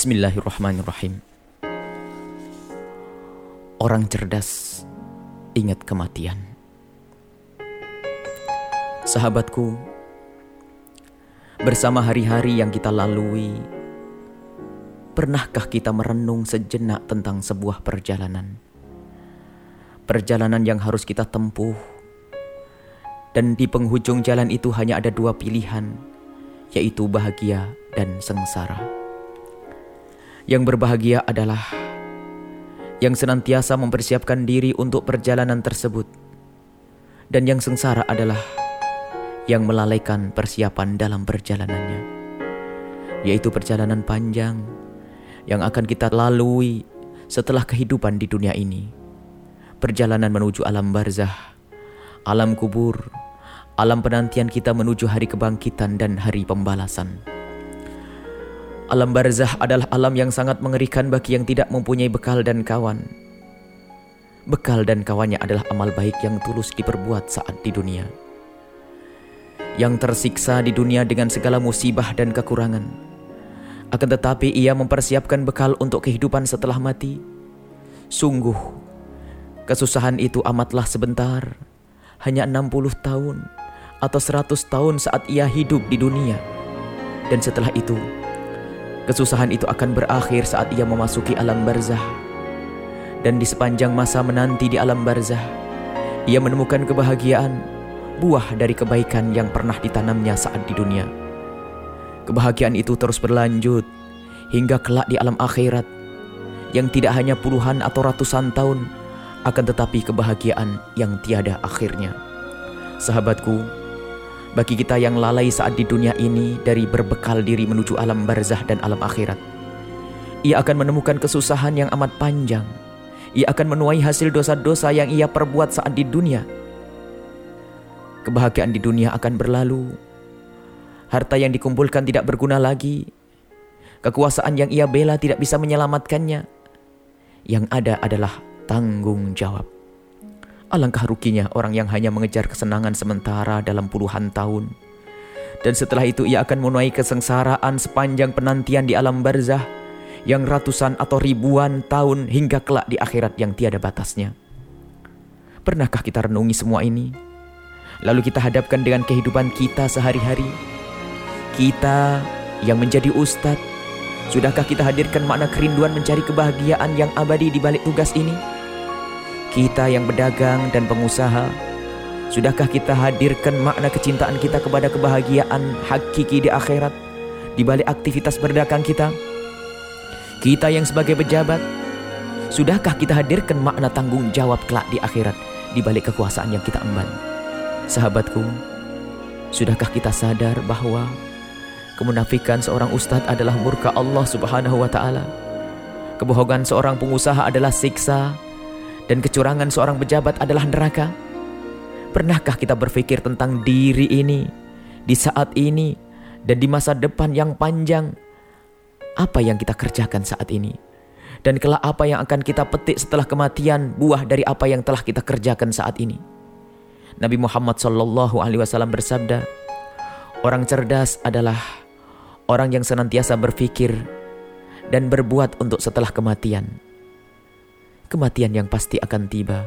Bismillahirrahmanirrahim. Orang cerdas ingat kematian. Sahabatku, bersama hari-hari yang kita lalui, pernahkah kita merenung sejenak tentang sebuah perjalanan? Perjalanan yang harus kita tempuh, dan di penghujung jalan itu hanya ada dua pilihan, yaitu bahagia dan sengsara. Yang berbahagia adalah yang senantiasa mempersiapkan diri untuk perjalanan tersebut, dan yang sengsara adalah yang melalaikan persiapan dalam perjalanannya, yaitu perjalanan panjang yang akan kita lalui setelah kehidupan di dunia ini. Perjalanan menuju alam barzah, alam kubur, alam penantian kita menuju hari kebangkitan dan hari pembalasan. Alam barzah adalah alam yang sangat mengerikan bagi yang tidak mempunyai bekal dan kawan. Bekal dan kawannya adalah amal baik yang tulus diperbuat saat di dunia. Yang tersiksa di dunia dengan segala musibah dan kekurangan. Akan tetapi ia mempersiapkan bekal untuk kehidupan setelah mati. Sungguh, kesusahan itu amatlah sebentar. Hanya 60 tahun atau 100 tahun saat ia hidup di dunia. Dan setelah itu, Kesusahan itu akan berakhir saat ia memasuki alam barzah. Dan di sepanjang masa menanti di alam barzah, ia menemukan kebahagiaan, buah dari kebaikan yang pernah ditanamnya saat di dunia. Kebahagiaan itu terus berlanjut hingga kelak di alam akhirat yang tidak hanya puluhan atau ratusan tahun akan tetapi kebahagiaan yang tiada akhirnya. Sahabatku, bagi kita yang lalai saat di dunia ini dari berbekal diri menuju alam barzah dan alam akhirat. Ia akan menemukan kesusahan yang amat panjang. Ia akan menuai hasil dosa-dosa yang ia perbuat saat di dunia. Kebahagiaan di dunia akan berlalu. Harta yang dikumpulkan tidak berguna lagi. Kekuasaan yang ia bela tidak bisa menyelamatkannya. Yang ada adalah tanggung jawab. Alangkah ruginya orang yang hanya mengejar kesenangan sementara dalam puluhan tahun. Dan setelah itu ia akan menuai kesengsaraan sepanjang penantian di alam barzah yang ratusan atau ribuan tahun hingga kelak di akhirat yang tiada batasnya. Pernahkah kita renungi semua ini? Lalu kita hadapkan dengan kehidupan kita sehari-hari. Kita yang menjadi ustadz, sudahkah kita hadirkan makna kerinduan mencari kebahagiaan yang abadi di balik tugas ini? Kita yang berdagang dan pengusaha, sudahkah kita hadirkan makna kecintaan kita kepada kebahagiaan hakiki di akhirat di balik aktivitas berdagang kita? Kita yang sebagai pejabat, sudahkah kita hadirkan makna tanggung jawab kelak di akhirat di balik kekuasaan yang kita emban? Sahabatku, sudahkah kita sadar bahwa kemunafikan seorang ustadz adalah murka Allah Subhanahu wa taala? Kebohongan seorang pengusaha adalah siksa dan kecurangan seorang pejabat adalah neraka? Pernahkah kita berpikir tentang diri ini di saat ini dan di masa depan yang panjang? Apa yang kita kerjakan saat ini? Dan kelak apa yang akan kita petik setelah kematian buah dari apa yang telah kita kerjakan saat ini? Nabi Muhammad Shallallahu Alaihi Wasallam bersabda, orang cerdas adalah orang yang senantiasa berpikir dan berbuat untuk setelah kematian kematian yang pasti akan tiba,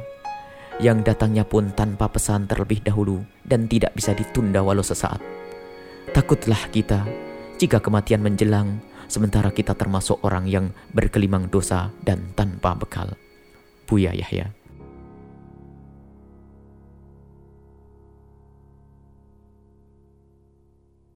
yang datangnya pun tanpa pesan terlebih dahulu dan tidak bisa ditunda walau sesaat. Takutlah kita jika kematian menjelang, sementara kita termasuk orang yang berkelimang dosa dan tanpa bekal. Buya Yahya